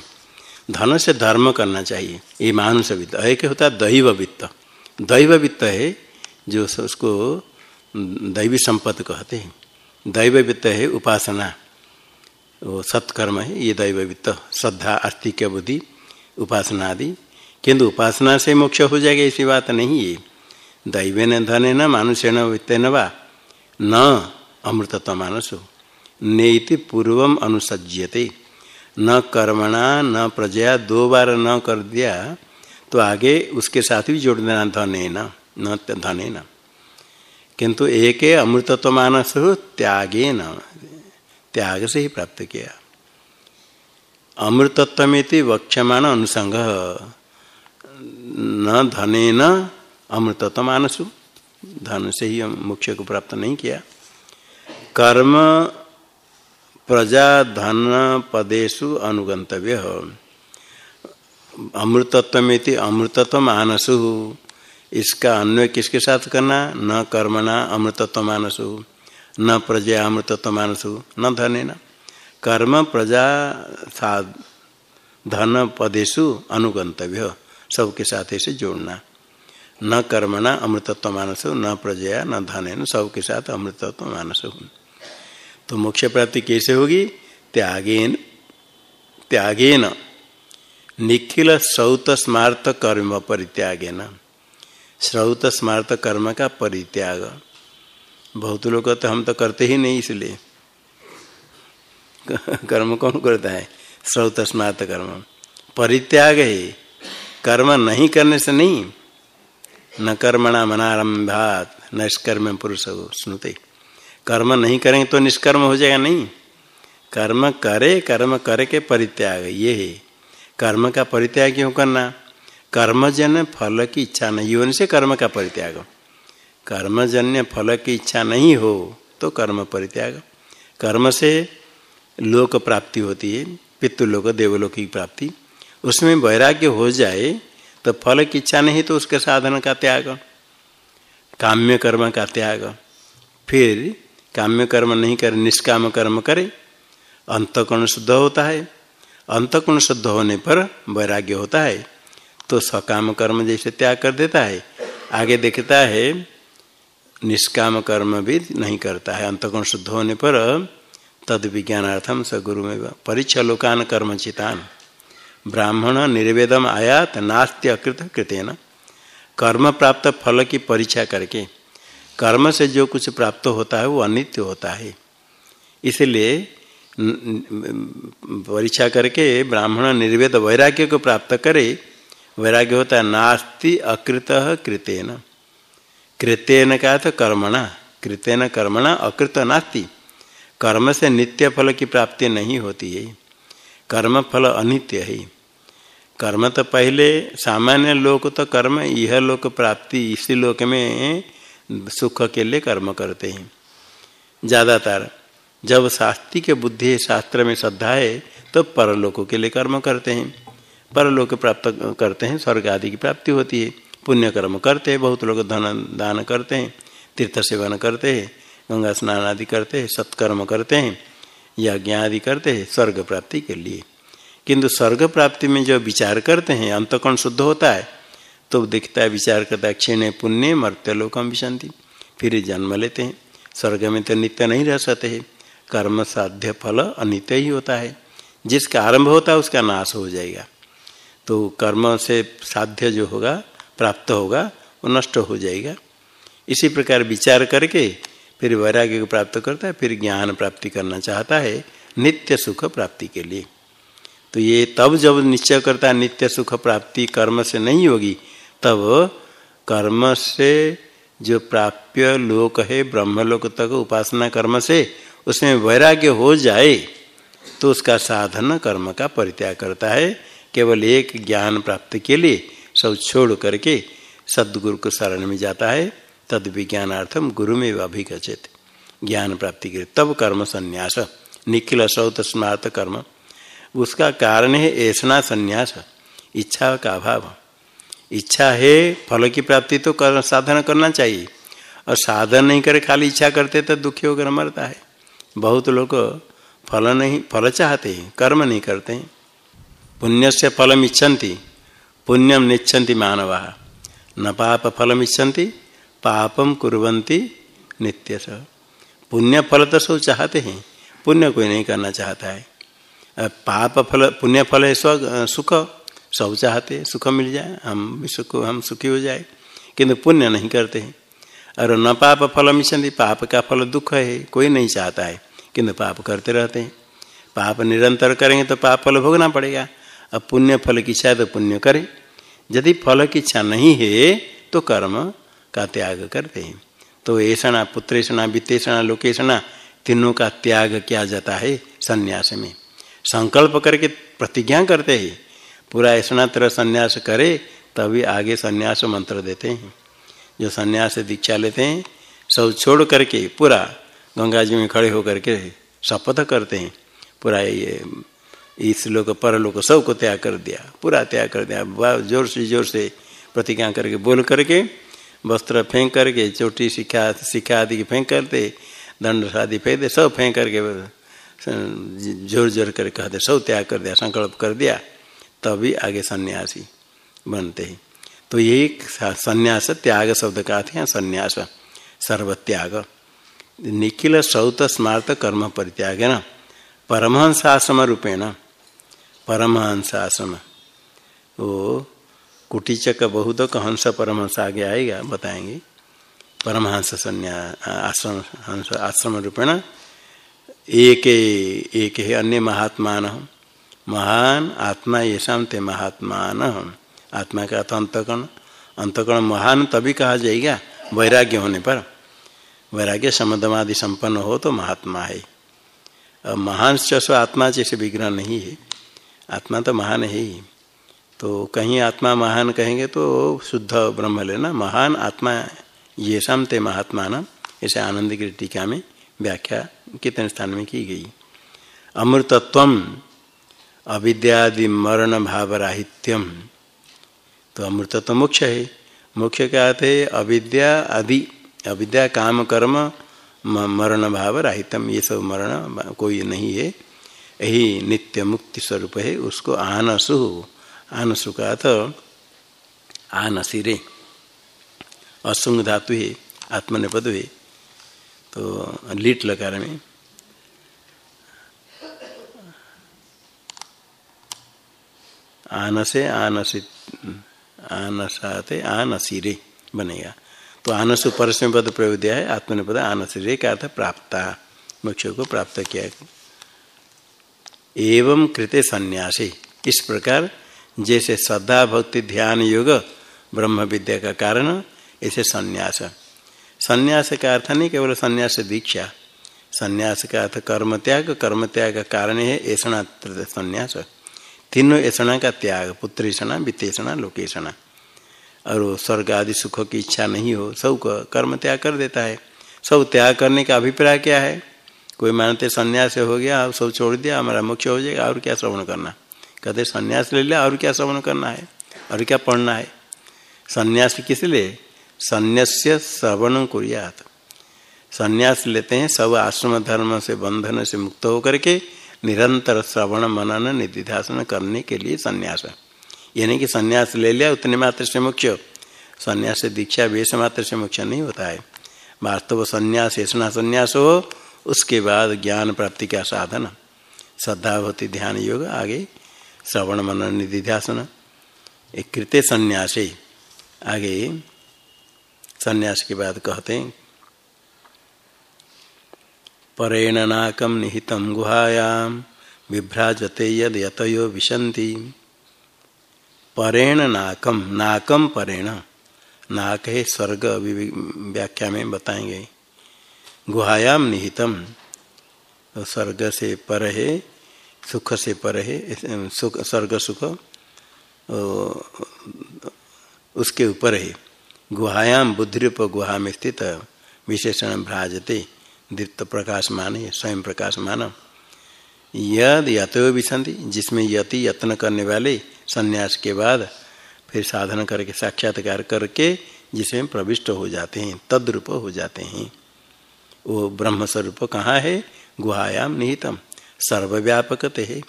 धन से धर्म करना चाहिए, ये मानुष वित्त। एक होता है दैव वित्त। दैव वित्त है जो उसको दैवी संपत्ति कहते हैं। दैव वित्त है उपासना। वो सत्कर्म है, ये दैव वित्त। श्रद्धा आस्तिक बुद्धि, उपासना आदि। किंतु उपासना से मोक्ष हो जाएगा, ऐसी बात नहीं है। दैव न धन न मानुष्यण वित्त न वा? न, अमृतत्व मानस। नेति पूर्वम अनुसज्यते। न कर्मणा, न प्रजया, दो बार न कर दिया तो आगे उसके साथ भी जोड़ देना धने न न धने न किंतु एक अमृतत्व मानस त्यागे न त्याग से ही प्राप्त किया। अमृतत्व वक्षमाण अनुसंग। न धने न अमृतत्व मानसु धन से ही मोक्ष को प्राप्त नहीं किया। कर्म, प्रजा, धन पदेशु अनुगंतव्य में अमृतत्व मानसु इसका अन्वय किसके साथ करना? न कर्मणा अमृतत्व मानसु न प्रजा अमृतत्व मानसु न धने, न। कर्म, प्रजा धन पदेशु अनुगंतव्य सबके साथ ऐसे जोड़ना। न कर्मणा अमृतत्व मानस, न प्रजया, न धन सबके साथ अमृतत्व मानस तो मोक्ष प्राप्ति कैसे होगी? त्यागेन त्यागेन। निखिल श्रौत स्मार्त कर्म परित्यागेन। श्रौत स्मार्त कर्म का परित्याग। बहुत लोग तो हम तो करते ही नहीं इसलिए। कर्म कौन करता है? श्रौत स्मार्त कर्म। परित्याग है। कर्म नहीं करने से नहीं न कर्मणा मनारंभात निष्कर्म पुरुष हो। सुनते कर्म नहीं करेंगे तो निष्कर्म हो जाएगा नहीं। कर्म करे कर्म करे के परित्याग, ये है। कर्म का परित्याग क्यों करना? कर्मजन्य फल की इच्छा नहीं होने से कर्म का परित्याग। कर्मजन्य फल की इच्छा नहीं हो तो कर्म परित्याग। कर्म से लोक प्राप्ति होती है, पितृलोक, देवलोक की प्राप्ति। उसमें वैराग्य हो जाए तो फल की इच्छा नहीं तो उसके साधन का त्याग। काम्य कर्म का त्याग। फिर काम्य कर्म नहीं करे, निष्काम कर्म करे अंतकोण शुद्ध होता है। अंतकोण शुद्ध होने पर वैराग्य होता है। तो सकाम कर्म जैसे त्याग कर देता है। आगे देखता है, निष्काम कर्म भी नहीं करता है। अंतकोण शुद्ध होने पर तद विज्ञानार्थम स गुरु में परीक्षा लोकान कर्म चितान। ब्राह्मण निर्वेदम आयात नास्त्य अकृत कृतेन। कर्म प्राप्त फल की परीक्षा करके, कर्म से जो कुछ प्राप्त होता है वो अनित्य होता है। इसलिए परीक्षा करके ब्राह्मण निर्वेद वैराग्य को प्राप्त करे, वैराग्य होता है नास्ति अकृत कृतेन। कृतेन का तो कर्मणा, कृतेन कर्मणा अकृत नास्ति। कर्म से नित्य फल की प्राप्ति नहीं होती है। कर्म फल अनित्य है। कर्म तो पहले सामान्य लोक तो कर्म यह लोक प्राप्ति, इसी लोक में सुख के लिए कर्म करते हैं। ज़्यादातर जब शास्त्री के बुद्धि शास्त्र में श्रद्धा है तो परलोकों के लिए कर्म करते हैं। परलोक प्राप्त करते हैं, स्वर्ग आदि की प्राप्ति होती है। पुण्य कर्म करते हैं, बहुत लोग धन दान करते हैं, तीर्थ सेवन करते हैं, गंगा स्नान आदि करते हैं, सत्कर्म करते हैं। यज्ञ आदि करते हैं स्वर्ग प्राप्ति के लिए। किंतु स्वर्ग प्राप्ति में जो विचार करते हैं अंतकोण शुद्ध होता है तो दिखता है विचार करता है, क्षीण पुण्य मर्त्य लोकम विशांति। फिर जन्म लेते हैं। स्वर्ग में तो नित्य नहीं रह सकते हैं। कर्म, साध्य, फल अनित्य ही होता है। जिसका आरंभ होता है, उसका नाश हो जाएगा। तो कर्म से साध्य जो होगा, प्राप्त होगा, वो नष्ट हो जाएगा। इसी प्रकार विचार करके फिर वैराग्य को प्राप्त करता है, फिर ज्ञान प्राप्ति करना चाहता है, नित्य सुख प्राप्ति के लिए। तो ये तब जब निश्चय करता है, नित्य सुख प्राप्ति कर्म से नहीं होगी, तब कर्म से जो प्राप्य लोक है, ब्रह्मलोक तक उपासना कर्म से उसमें वैराग्य हो जाए तो उसका साधन कर्म का परित्याग करता है। केवल एक ज्ञान प्राप्ति के लिए सब छोड़ करके सदगुरु को शरण में जाता है। तद विज्ञानार्थम गुरु में अभिगछित ज्ञान प्राप्ति के तब कर्म संन्यास। निखिल सौत स्मार्त कर्म। उसका कारण है ऐसा संन्यास इच्छा का अभाव। इच्छा है फल की प्राप्ति तो कर, साधन करना चाहिए। और साधन नहीं करे खाली इच्छा करते तो दुखी होकर मरता है। बहुत लोग फल नहीं फल चाहते हैं कर्म नहीं करते हैं। पुण्य से फलम इच्छन्ति पुण्यम निच्छन्ति मानवा। न पाप फलम इच्छन्ति पापम कुरंती नित्य स पुण्य फल तो सब चाहते हैं, पुण्य कोई नहीं करना चाहता है। पाप फल पुण्य फल है स्व सुख, सब चाहते हैं, सुख मिल जाए, हम सुख, हम सुखी हो जाए, किंतु पुण्य नहीं करते हैं। और न पाप फल मिशन पाप का फल दुख है, कोई नहीं चाहता है, किंतु पाप करते रहते हैं। पाप निरंतर करेंगे तो पाप फल भोगना पड़ेगा, अब पुण्य फल की इच्छा तो पुण्य करें। यदि फल की इच्छा नहीं है तो कर्म का त्याग करते हैं तो ऐसा पुत्रेषणा वित्तेषणा लोकेशना तीनों का त्याग किया जाता है संन्यास में। संकल्प करके प्रतिज्ञा करते हैं। पूरा ऐसा तरह संन्यास करे, तभी आगे संन्यास मंत्र देते हैं। जो संन्यास दीक्षा लेते हैं, सब छोड़ करके पूरा गंगा जी में खड़े होकर के शपथ करते हैं। पूरा ये, इस लोग पर लोग सबको त्याग कर दिया, पूरा त्याग कर दिया। ज़ोर से ज़ोर से प्रतिज्ञा करके बोल करके वस्त्र फेंक करके चोटी शिक्षा शिक्षा आदि फेंक करते दंड आदि फेंक दे सब फेंक करके ज़ोर ज़ोर कर कहते, सब त्याग कर दिया, संकल्प कर दिया, तभी आगे सन्यासी बनते हैं। तो यही संन्यास, त्याग शब्द का थे संन्यास, सर्वत्याग। निखिल सौत स्मार्त कर्म परित्याग है ना? परमहंस आश्रम रूपेण परमहंस आश्रम वो कुटीचक बहुत हंस परमहंस आगे आएगा, बताएँगे। परमहंस संन्या आश्रम, हंस, आश्रम रूपेण एक एक है अन्य महात्मान। महान आत्मा ये ते महात्मान। आत्मा का अर्थ अंतकरण। अंतकरण महान तभी कहा जाएगा, वैराग्य होने पर। वैराग्य समदमादि संपन्न हो तो महात्मा है। और महान स्व आत्मा जैसे विग्रह नहीं है। आत्मा तो महान है ही। तो कहीं आत्मा महान कहेंगे तो शुद्ध ब्रह्म लेना महान आत्मा ये ते महात्मा न ऐसे आनंद की टीका में व्याख्या कितने स्थान में की गई। अमृतत्व, अविद्यादि मरण भाव राहित्यम तो अमृतत्व मुख्य है। मुख्य का अर्थ है? अविद्या आदि, अविद्या काम कर्म मरण भाव राहितम ये सब मरण कोई नहीं है। यही नित्य मुक्ति स्वरूप है, उसको आनसु। आनसु का तो आनसिरे असुंग धातु है, आत्मनिपद है। तो लीट लकार में। आनसे आनसित आनसाते आनसिरे बनेगा। तो आनस परस्म पद प्रयोग दिया है, आत्मनिपद आनसरे का अर्थ प्राप्त। मोक्ष को प्राप्त किया। एवं कृत्य संन्यासी। इस प्रकार जैसे श्रद्धा भक्ति ध्यान योग ब्रह्म विद्या का कारण, ऐसे संन्यास। संन्यास का अर्थ नहीं केवल संन्यास दीक्षा। संन्यास का अर्थ कर्म त्याग कर्म त्याग का कारण है ऐसा संन्यास। तीनों ऐसा का त्याग पुत्रेषणा वित्तेषणा लोकेशणा और स्वर्ग आदि सुख की इच्छा नहीं हो, सब कर्म त्याग कर देता है। सब त्याग करने का अभिप्राय क्या है? कोई मानते संन्यास हो गया सब छोड़ दिया, हमारा मुख्य हो जाएगा, और क्या श्रवण करना? कहते संन्यास ले लिया और क्या श्रवण करना है? और क्या पढ़ना है? संन्यास किस लिए? संन्यास्य श्रवण कुरियात। संन्यास लेते हैं, सब आश्रम धर्म से बंधन से मुक्त होकर के निरंतर श्रवण, मनन, निधिध्यासन करने के लिए संन्यास ये नहीं कि संन्यास ले लिया, उतने मात्र से मुख्य संन्यास से दीक्षा वेश मात्र से मुख्य नहीं होता है। वास्तव संन्यास, ऐसा संन्यास हो, उसके बाद ज्ञान प्राप्ति का साधन। श्रद्धा श्रद्धावती ध्यान योग आगे श्रवण मनन निधि ध्यासन एक कृत्य संन्यास आगे संन्यास के बाद कहते हैं परेण नाकम निहितम गुहायाम विभ्राजते यद यतयो विशंति परेण नाकम नाकम परेण नाक है स्वर्ग व्याख्या में बताएँगे गुहायाम निहितम तो स्वर्ग से पर है सुख से पर है सुख, स्वर्ग सुख उसके ऊपर है। गुहायाम, बुद्धिरूप गुहा में स्थित, विशेषण भ्राजते, दीप्त प्रकाशमान है स्वयं प्रकाशमान यद यतो भी जिसमें यति यत्न करने वाले संन्यास के बाद फिर साधन करके, साक्षात्कार करके जिसमें प्रविष्ट हो जाते हैं, तद्रूप हो जाते हैं। वो ब्रह्म स्वरूप कहाँ है? गुहायाम निहितम। सर्वव्यापकते है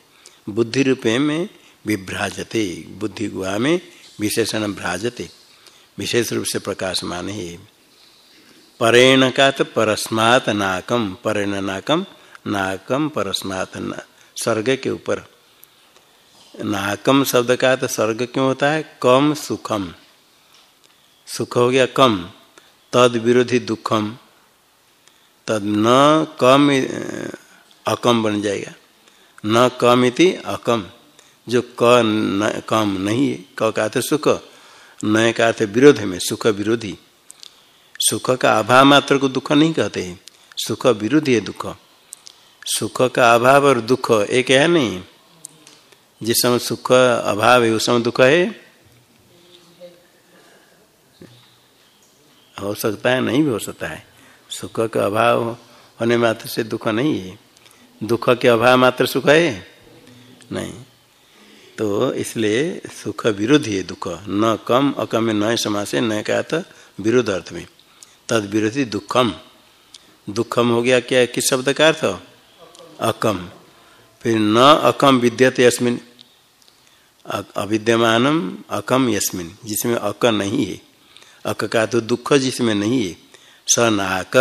बुद्धि रूपे में विभ्राजते बुद्धि गुहा में विशेषण भ्राजते विशेष रूप से प्रकाशमान है। परेण का तो परस्मात नाकम परेण नाकम नाकम परस्मात ना, स्वर्ग के ऊपर। नाकम शब्द का तो स्वर्ग क्यों होता है? कम सुखम। सुख हो गया कम तद विरोधी दुखम। तद न कम अकम बन जाएगा। न कम इति अकम। जो क न, कम नहीं है, क का तो सुख। न का अर्थ विरोध में, सुख विरोधी। सुख का अभाव मात्र को दुख नहीं कहते हैं। सुख विरोधी है दुख। सुख का अभाव और दुख एक है नहीं। जिस समय सुख अभाव है, उस समय दुख है। हो सकता है, नहीं भी हो सकता है। सुख का अभाव होने मात्र से दुख नहीं है। दुख के अभाव मात्र सुख है? नहीं। तो इसलिए सुख विरोधी है दुख। न कम अकम न समास, न क्या था विरोध अर्थ में। तद विरोधी दुखम। दुखम हो गया क्या? किस शब्द का अर्थ? अकम। फिर न अकम विद्यते यस्मिन। अविद्यमान अकम यस्मिन, जिसमें अक नहीं है। अक का तो दुख जिसमें नहीं है। स नाक।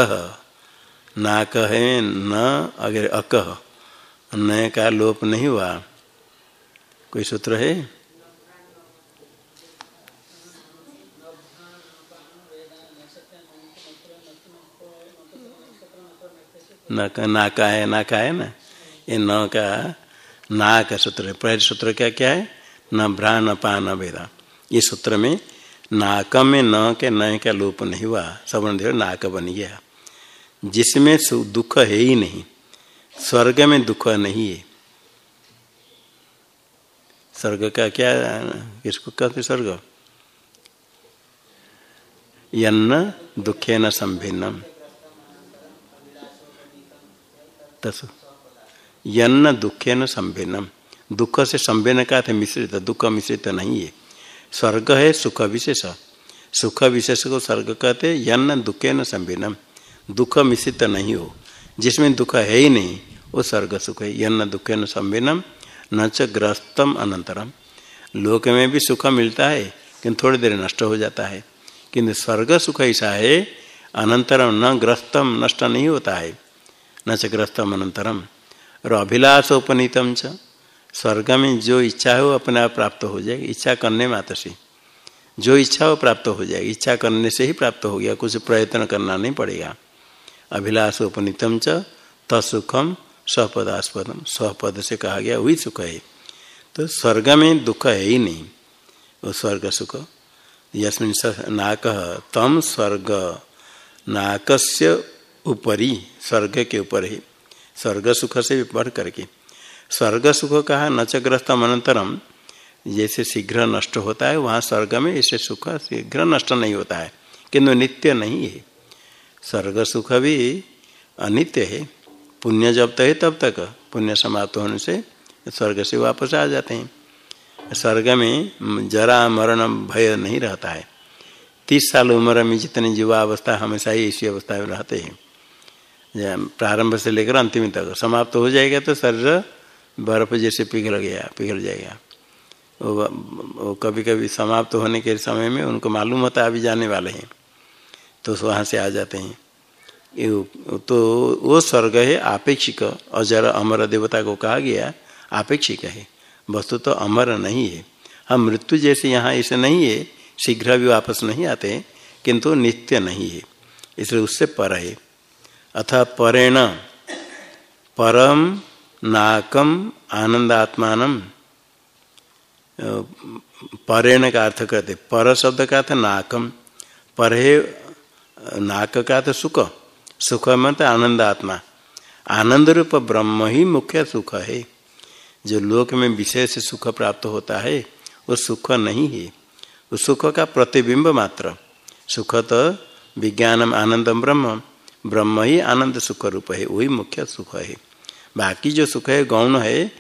नाक है न अगर अक न का लोप नहीं हुआ। कोई सूत्र है? न का नाका है नाका है ना? ये न का, ना का सूत्र है। पहले सूत्र क्या क्या है? न भ्रा न पा न भेदा ये सूत्र में नाक में न के, न का लोप नहीं हुआ। देव नाक बन गया। जिसमें दुख है ही नहीं, स्वर्ग में दुख नहीं है। स्वर्ग का क्या, किसको कहते स्वर्ग? यन्न दुखे न संभिन्नम। तस। यन्न दुखे न संभिन्नम। दुख से संभिन्न का थे मिश्रित, दुख मिश्रित नहीं है। स्वर्ग है सुख विशेष। सुख विशेष को स्वर्ग कहते यन्न दुखे न संभिन्नम। दुख मिश्रित नहीं हो। जिसमें दुख है ही नहीं, वो स्वर्ग सुख है। यह यन्न दुखे न संभिन्नम न च ग्रस्तम अनंतरम। लोक में भी सुख मिलता है, किंतु थोड़ी देर नष्ट हो जाता है। किंतु स्वर्ग सुख ऐसा है, अनंतरम न ग्रस्तम नष्ट नहीं होता है। न च ग्रस्तम अनंतरम। और अभिलाष उपनीतम च। स्वर्ग में जो इच्छा है, वो अपने आप प्राप्त हो जाएगी। इच्छा करने मात्र से। जो इच्छा हो प्राप्त हो जाएगी। इच्छा करने से ही प्राप्त हो गया। कुछ प्रयत्न करना नहीं पड़ेगा। अभिलाष उपनीतम च तत्सुखम स्वपदास्पदम स्वपद से कहा गया, वही सुख है। तो स्वर्ग में दुख है ही नहीं। वो स्वर्ग सुख। यस्मिन नाक तम स्वर्ग। नाकस्य ऊपरी स्वर्ग के ऊपर ही। स्वर्ग सुख से भी बढ़ करके। स्वर्ग सुख कहा नचग्रस्तम अनंतरम जैसे शीघ्र नष्ट होता है, वहाँ स्वर्ग में ऐसे सुख, शीघ्र नष्ट नहीं होता है। किंतु नित्य नहीं है। स्वर्ग सुख भी अनित्य है। पुण्य जब तक है तब तक पुण्य समाप्त होने से स्वर्ग से वापस आ जाते हैं। स्वर्ग में जरा मरण भय नहीं रहता है। तीस साल उम्र में जितनी युवा अवस्था हमेशा ही इसी अवस्था में रहते हैं। प्रारंभ से लेकर अंतिम तक समाप्त हो जाएगा तो शरीर बर्फ़ जैसे पिघल गया पिघल जाएगा। वो, वो कभी कभी समाप्त होने के समय में उनको मालूम होता है अभी जाने वाले हैं। तो वहाँ से आ जाते हैं। तो वो स्वर्ग है, आपेक्षिक। अजर अमर देवता को कहा गया, आपेक्षिक है। वस्तु तो अमर नहीं है। हम मृत्यु जैसे यहाँ ऐसे नहीं है, शीघ्र भी वापस नहीं आते हैं किंतु नित्य नहीं है। इसलिए उससे पर है। अथा परेण, परम नाकम आनंदात्मान परेण का अर्थ करते, पर शब्द का अर्थ नाकम। पर नाक का तो सुख सुख मत आनंद आत्मा आनंद रूप ब्रह्म ही मुख्य सुख है जो लोक में विशेष सुख प्राप्त होता है वो सुख नहीं है उस सुख का प्रतिबिंब मात्र सुख तो विज्ञानम आनंदम ब्रह्म ब्रह्म ही आनंद सुख रूप है वही मुख्य सुख है बाकी जो सुख है गौण है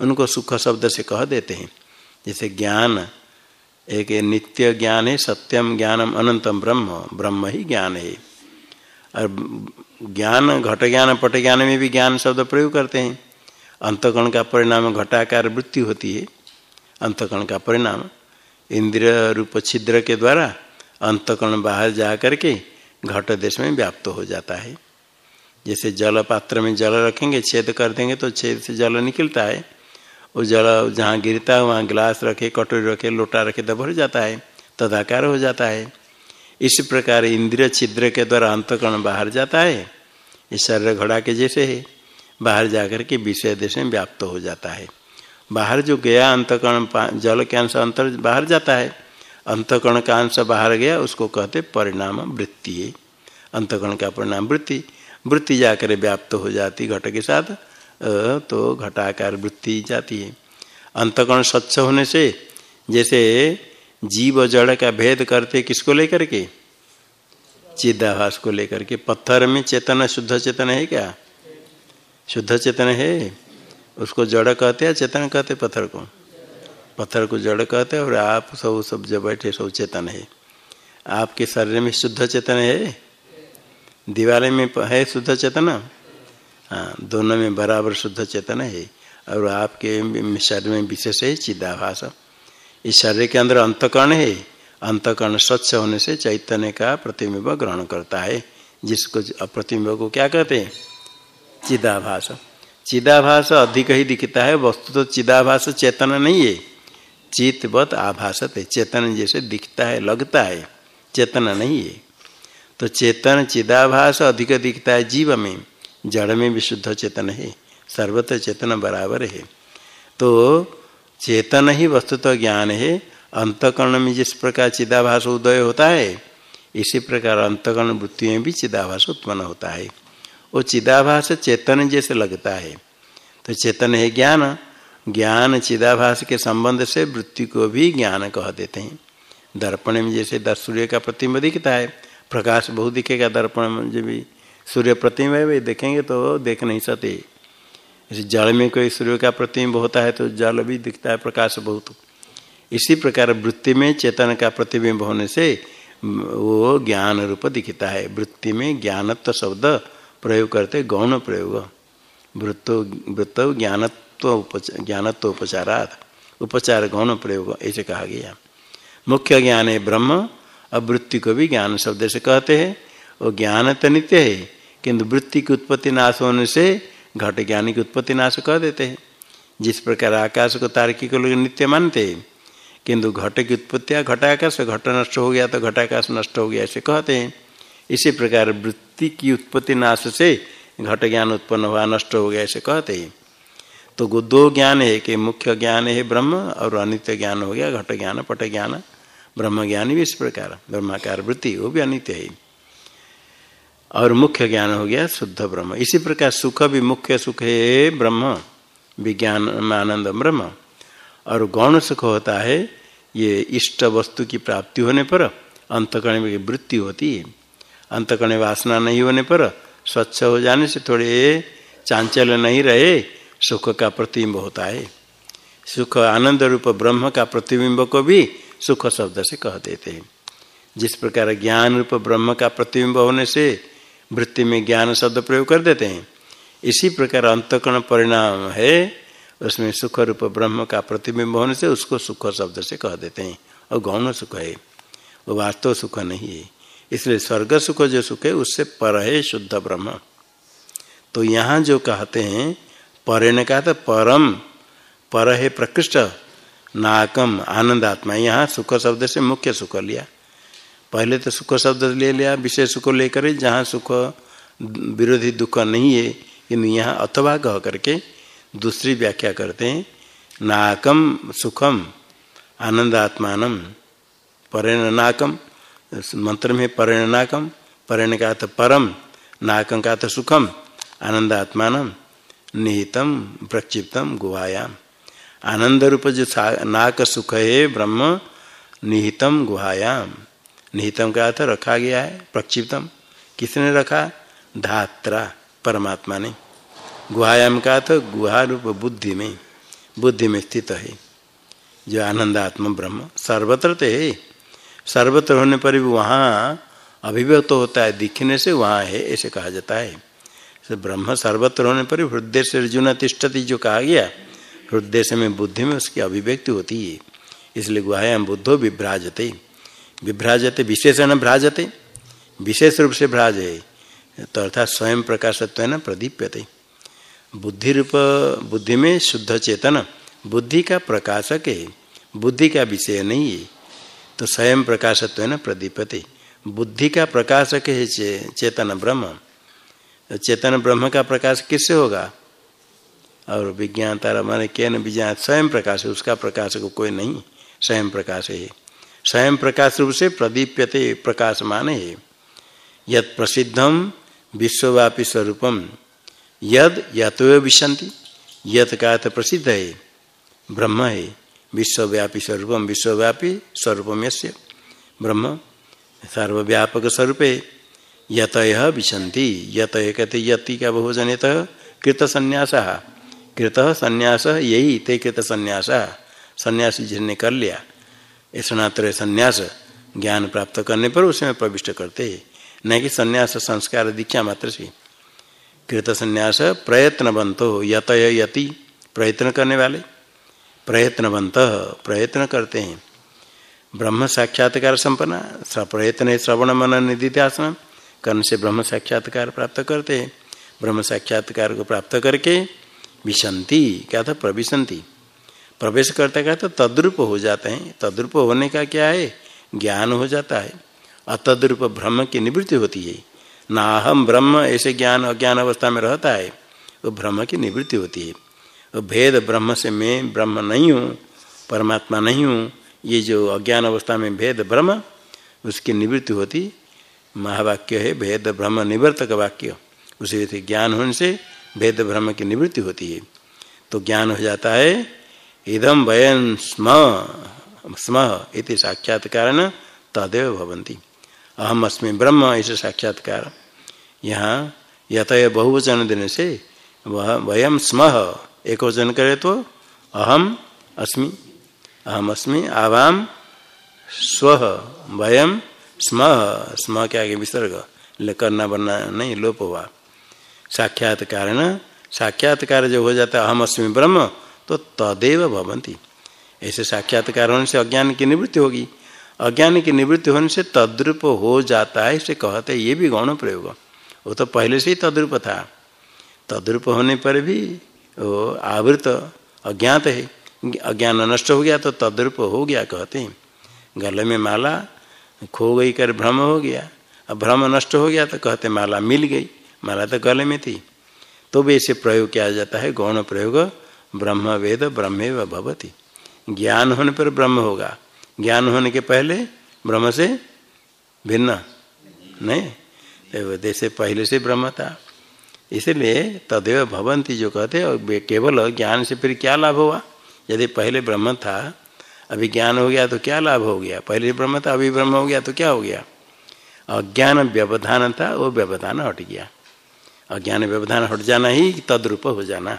उनको सुख शब्द से कह देते हैं जैसे ज्ञान एक नित्य ज्ञान है सत्यम ज्ञानम अनंतम ब्रह्म ब्रह्म ही ज्ञान है। और ज्ञान, घट ज्ञान, पट ज्ञान में भी ज्ञान शब्द प्रयोग करते हैं। अंतकण का परिणाम घटाकार वृत्ति होती है। अंतकण का परिणाम इंद्र रूप छिद्र के द्वारा अंतकण बाहर जा करके घट देश में व्याप्त हो जाता है। जैसे जल पात्र में जल रखेंगे, छेद कर देंगे तो छेद से जल निकलता है। वो जल जहाँ गिरता है, वहाँ गिलास रखे, कटोरी रखे, लोटा रखे तो भर जाता है, तदाकार हो जाता है। इस प्रकार इंद्रिय छिद्र के द्वारा अंतकरण बाहर जाता है। इस शरीर घड़ा के जैसे है। बाहर जाकर के विषय देश में व्याप्त हो जाता है। बाहर जो गया, अंतकरण जल के अंश अंतर बाहर जाता है। अंतकरण का अंश बाहर गया, उसको कहते परिणाम वृत्ति। अंतकरण का परिणाम वृत्ति। वृत्ति जाकर व्याप्त हो जाती, घट के साथ तो घटाकार वृत्ति जाती है। अंतकरण स्वच्छ होने से जैसे जीव जड़ का भेद करते किसको लेकर के? चिदाभास को लेकर के। पत्थर में चेतन शुद्ध चेतन है क्या? शुद्ध चेतन है। उसको जड़ कहते हैं, चेतन कहते पत्थर को। पत्थर को जड़ कहते हैं और आप सब सब जब बैठे सब चेतन है। आपके शरीर में शुद्ध चेतन है? दिवाली में है शुद्ध चेतन? हाँ दोनों में बराबर शुद्ध चेतन है। और आपके शरीर में विशेष है, चिदाभास। इस शरीर के अंदर अंतकर्ण है। अंतकर्ण स्वच्छ होने से चैतन्य का प्रतिबिंब ग्रहण करता है। जिसको प्रतिबिंब को क्या कहते हैं? चिदाभास। चिदाभास अधिक ही दिखता है। वस्तु तो चिदाभास चेतन नहीं है। चितवत आभासत है। चेतन जैसे दिखता है, लगता है। चेतन नहीं है। तो चेतन चिदाभास अधिक दिखता है जीव में। जड़ में भी शुद्ध चेतन है, सर्वत्र चेतन बराबर है। तो चेतन ही वस्तुतः ज्ञान है। अंतकर्ण में जिस प्रकार चिदाभास उदय होता है, इसी प्रकार अंतकर्ण वृत्ति में भी चिदाभास उत्पन्न होता है। वो चिदाभास चेतन जैसे लगता है। तो चेतन है ज्ञान। ज्ञान चिदाभास के संबंध से वृत्ति को भी ज्ञान कह देते हैं। दर्पण में जैसे दस सूर्य का प्रतिम्ब दिखता है, प्रकाश बहुत दिखेगा दर्पण में जो भी सूर्य प्रतिम्ब है देखेंगे तो देख नहीं सकते। जल में कोई सूर्य का प्रतिबिंब होता है तो जल भी दिखता है, प्रकाश बहुत। इसी प्रकार वृत्ति में चेतन का प्रतिबिंब होने से वो ज्ञान रूप दिखता है। वृत्ति में ज्ञानत्व शब्द प्रयोग करते, गौण प्रयोग। वृत्तो, वृत्त ज्ञानत्व ज्ञानत्व उपचारात, उपचार गौण प्रयोग, ऐसे कहा गया। मुख्य ज्ञान है ब्रह्म, अब वृत्ति को भी ज्ञान शब्द से कहते हैं। वो ज्ञान तो नित्य है किंतु वृत्ति की उत्पत्ति नाश होने से घट ज्ञानी की उत्पत्ति नाश कह देते हैं। जिस प्रकार आकाश को तार्किक लोग नित्य मानते हैं किंतु घट की उत्पत्ति घटाकाश घट नष्ट हो गया तो घटाकाश नष्ट हो गया ऐसे कहते हैं। इसी प्रकार वृत्ति की उत्पत्ति नाश से घट ज्ञान उत्पन्न हुआ, नष्ट हो गया ऐसे कहते हैं। तो दो ज्ञान है कि मुख्य ज्ञान है ब्रह्म, और अनित्य ज्ञान हो गया, घट ज्ञान, पट ज्ञान, ब्रह्म ज्ञान भी इस प्रकार, ब्रह्माकार वृत्ति, वो भी अनित्य है। और मुख्य ज्ञान हो गया शुद्ध ब्रह्म। इसी प्रकार सुख भी मुख्य सुख है, ब्रह्म विज्ञान आनंद ब्रह्म। और गौण सुख होता है, ये इष्ट वस्तु की प्राप्ति होने पर अंतकर्ण में वृत्ति होती है। अंतकर्ण वासना नहीं होने पर स्वच्छ हो जाने से थोड़े चांचल्य नहीं रहे, सुख का प्रतिबिंब होता है। सुख आनंद रूप ब्रह्म का प्रतिबिंब को भी सुख शब्द से कह देते हैं जिस प्रकार ज्ञान रूप ब्रह्म का प्रतिबिंब होने से वृत्ति में ज्ञान शब्द प्रयोग कर देते हैं। इसी प्रकार अंतकरण परिणाम है, उसमें सुख रूप ब्रह्म का प्रतिबिंब होने से उसको सुख शब्द से कह देते हैं, और गौण सुख है। वो वास्तव सुख नहीं है। इसलिए स्वर्ग सुख जो सुख है, उससे पर है शुद्ध ब्रह्म। तो यहाँ जो कहते हैं, परे ने कहा था परम, पर है प्रकृष्ट, नाकम आनंद आत्मा यहाँ सुख शब्द से मुख्य सुख लिया। पहले तो सुख शब्द ले लिया, विषय सुख लेकर जहाँ सुख विरोधी दुख नहीं है किन्तु यहाँ अथवा कह करके दूसरी व्याख्या करते हैं। नाकम सुखम आनंदात्मान परेण नाकम, मंत्र में परेण नाकम, परेण का तो परम, नाकम का तो सुखम आनंदात्मान निहितम, प्रक्षिप्तम, गुहायाम। आनंद रूप जो नाक सुख है, ब्रह्म, निहितम, गुहायाम। निहितम का अर्थ रखा गया है, प्रक्षिप्तम। किसने रखा? धात्रा, परमात्मा ने। गुहायाम का अर्थ गुहा रूप बुद्धि में बुद्धि में स्थित है। जो आनंद आत्म ब्रह्म, सर्वत्र तो है। सर्वत्र होने पर भी वहाँ अभिव्यक्त तो होता है, दिखने से वहाँ है, ऐसे कहा जाता है। तो ब्रह्म सर्वत्र होने पर हृदय से अर्जुन तिष्ठति जो कहा गया, हृदय से में बुद्धि में उसकी अभिव्यक्ति होती है। इसलिए गुहायाम बुद्धो विभ्राजते। विभ्राजते विशेषण भ्राजते विशेष रूप से भ्राज है तो अर्थात स्वयं प्रकाशत्व न प्रदीप्यते। बुद्धि रूप बुद्धि में शुद्ध चेतन बुद्धि का प्रकाशक है बुद्धि का विषय नहीं है तो स्वयं प्रकाशत्व न प्रदीपते बुद्धि का प्रकाशक है चे, चेतन ब्रह्म चेतन ब्रह्म का प्रकाश किससे होगा? और विज्ञान तारा माने क्या न विज्ञान स्वयं प्रकाश उसका प्रकाश को कोई नहीं स्वयं प्रकाश है। स्वयं प्रकाश रूप से प्रदीप्यते प्रकाश माने है। यद प्रसिद्धम विश्वव्यापी स्वरूपम यद यथो विशंति का अर्थ प्रसिद्ध है, ब्रह्म है, विश्वव्यापी स्वरूपम विश्वव्यापी स्वरूपम यस्य, ब्रह्म सर्वव्यापक स्वरूप यत विशंति यत कहते यति का बहुवचन, यत कृत संन्यास कृत संन्यास यही ते कृत संन्यास संन्यास जिसने कर लिया स्नातर संन्यास ज्ञान प्राप्त करने पर उसमें प्रविष्ट करते हैं। न कि संन्यास संस्कार दीक्षा मात्र से। कृत संन्यास प्रयत्नवंतो यत यति, प्रयत्न करने वाले। प्रयत्नवंत, प्रयत्न करते हैं। ब्रह्म साक्षात्कार संपन्न प्रयत्न श्रवण मन निधिध्यासन कर्ण से ब्रह्म साक्षात्कार प्राप्त करते हैं। ब्रह्म साक्षात्कार को प्राप्त करके विशंति, क्या था? प्रविशंति। प्रवेश करते तो तद्रूप हो जाते हैं। तद्रूप होने का क्या है? ज्ञान हो जाता है। अतद्रूप ब्रह्म की निवृत्ति होती है। ना हम ब्रह्म ऐसे ज्ञान, अज्ञान अवस्था में रहता है वो ब्रह्म की निवृत्ति होती है। वो भेद ब्रह्म से मैं ब्रह्म नहीं हूँ, परमात्मा नहीं हूँ, ये जो अज्ञान अवस्था में भेद ब्रह्म, उसकी निवृत्ति होती महावाक्य है, भेद ब्रह्म निवर्तक वाक्य। उसे ज्ञान होने से भेद ब्रह्म की निवृत्ति होती है। तो ज्ञान हो जाता है इदम वयन स्म स्म इति साक्षात्कार तदेव भवंती अहम अस्मि ब्रह्म ऐसे साक्षात्कार यहाँ यतय बहुवचन देने से वह वयम स्म एक वचन करे तो अहम अस्मि अहम अस्मि आवाम स्व वयम स्म स्म के आगे विसर्ग करना बनना नहीं, लोप हुआ साक्षात्कार साक्षात्कार जो हो जाता है, अहम अस्मि ब्रह्म तो तदेव भवंती ऐसे साक्षात्कार होने से अज्ञान की निवृत्ति होगी। अज्ञान की निवृत्ति होने से तद्रूप हो जाता है, इसे कहते ये भी गौण प्रयोग। वो तो पहले से ही तद्रूप था। तद्रूप होने पर भी वो आवृत, अज्ञात है। अज्ञान नष्ट हो गया तो तद्रूप हो गया कहते हैं। गले में माला, खो गई कर भ्रम हो गया। अब भ्रम नष्ट हो गया तो कहते माला मिल गई। माला तो गले में थी। तो भी ऐसे प्रयोग किया जाता है, गौण प्रयोग। ब्रह्म वेद ब्रह्म भवती। ज्ञान होने पर ब्रह्म होगा। ज्ञान होने के पहले ब्रह्म से भिन्न, नहीं? जैसे पहले से ब्रह्म था। इसलिए तदेव भवंती जो कहते केवल ज्ञान से फिर क्या लाभ हुआ? यदि पहले ब्रह्म था, अभी ज्ञान हो गया तो क्या लाभ हो गया? पहले ब्रह्म था, अभी ब्रह्म हो गया तो क्या हो गया? अज्ञान व्यवधान था, वो व्यवधान हट गया। अज्ञान व्यवधान हट जाना ही तद्रूप हो जाना।